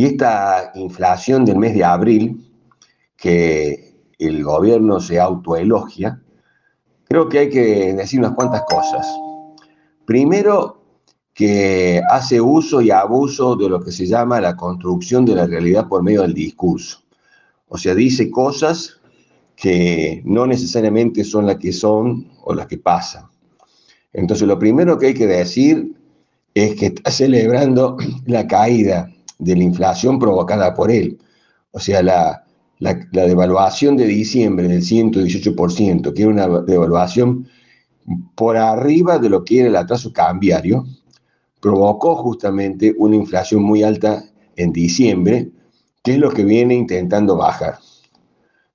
Y esta inflación del mes de abril, que el gobierno se autoelogia, creo que hay que decir unas cuantas cosas. Primero, que hace uso y abuso de lo que se llama la construcción de la realidad por medio del discurso. O sea, dice cosas que no necesariamente son las que son o las que pasan. Entonces, lo primero que hay que decir es que está celebrando la caída de la inflación provocada por él. O sea, la, la, devaluación de diciembre del 118%, que era una devaluación por arriba de lo que era el atraso cambiario, provocó justamente una inflación muy alta en diciembre, que es lo que viene intentando bajar.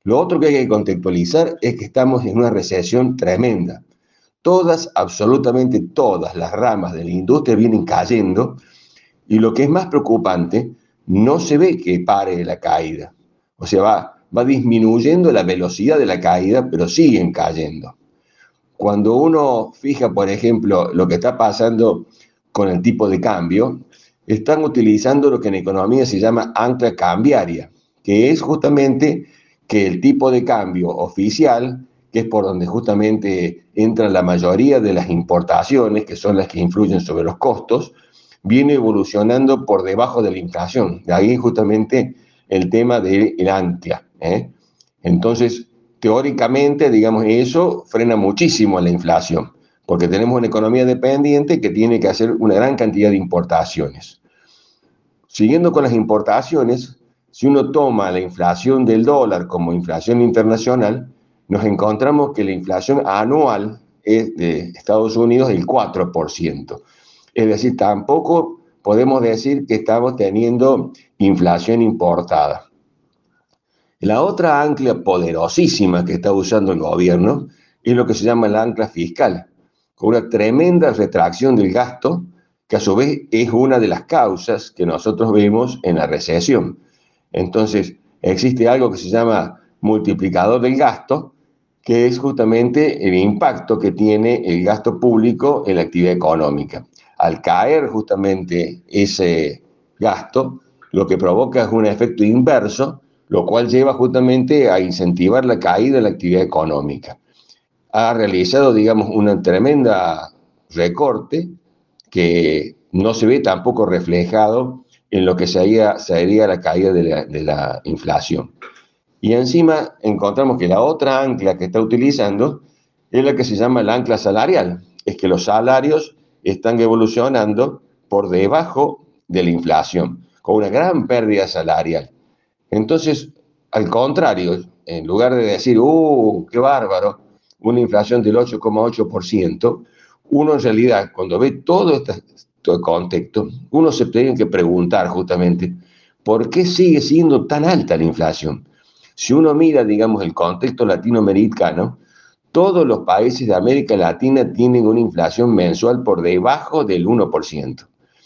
Lo otro que hay que contextualizar es que estamos en una recesión tremenda. Todas, absolutamente todas las ramas de la industria vienen cayendo y lo que es más preocupante, no se ve que pare la caída. O sea, va, va disminuyendo la velocidad de la caída, pero siguen cayendo. Cuando uno fija, por ejemplo, lo que está pasando con el tipo de cambio, están utilizando lo que en economía se llama ancla cambiaria, que es justamente que el tipo de cambio oficial, que es por donde justamente entra la mayoría de las importaciones, que son las que influyen sobre los costos, viene evolucionando por debajo de la inflación. De ahí justamente el tema del de ancla. ¿eh? Entonces, teóricamente, digamos, eso frena muchísimo la inflación, porque tenemos una economía dependiente que tiene que hacer una gran cantidad de importaciones. Siguiendo con las importaciones, si uno toma la inflación del dólar como inflación internacional, nos encontramos que la inflación anual es de Estados Unidos del 4%. Es decir, tampoco podemos decir que estamos teniendo inflación importada. La otra ancla poderosísima que está usando el gobierno es lo que se llama la ancla fiscal, con una tremenda retracción del gasto, que a su vez es una de las causas que nosotros vemos en la recesión. Entonces, existe algo que se llama multiplicador del gasto, que es justamente el impacto que tiene el gasto público en la actividad económica. Al caer justamente ese gasto, lo que provoca es un efecto inverso lo cual lleva justamente a incentivar la caída de la actividad económica. Ha realizado, digamos, una tremenda recorte que no se ve tampoco reflejado en lo que sería, sería la caída de la, de la inflación. Y encima encontramos que la otra ancla que está utilizando es la que se llama el ancla salarial, es que los salarios están evolucionando por debajo de la inflación, con una gran pérdida salarial. Entonces, al contrario, en lugar de decir, ¡uh, qué bárbaro! Una inflación del 8,8%, uno en realidad, cuando ve todo este, contexto, uno se tiene que preguntar justamente, ¿por qué sigue siendo tan alta la inflación? Si uno mira, digamos, el contexto latinoamericano, todos los países de América Latina tienen una inflación mensual por debajo del 1%.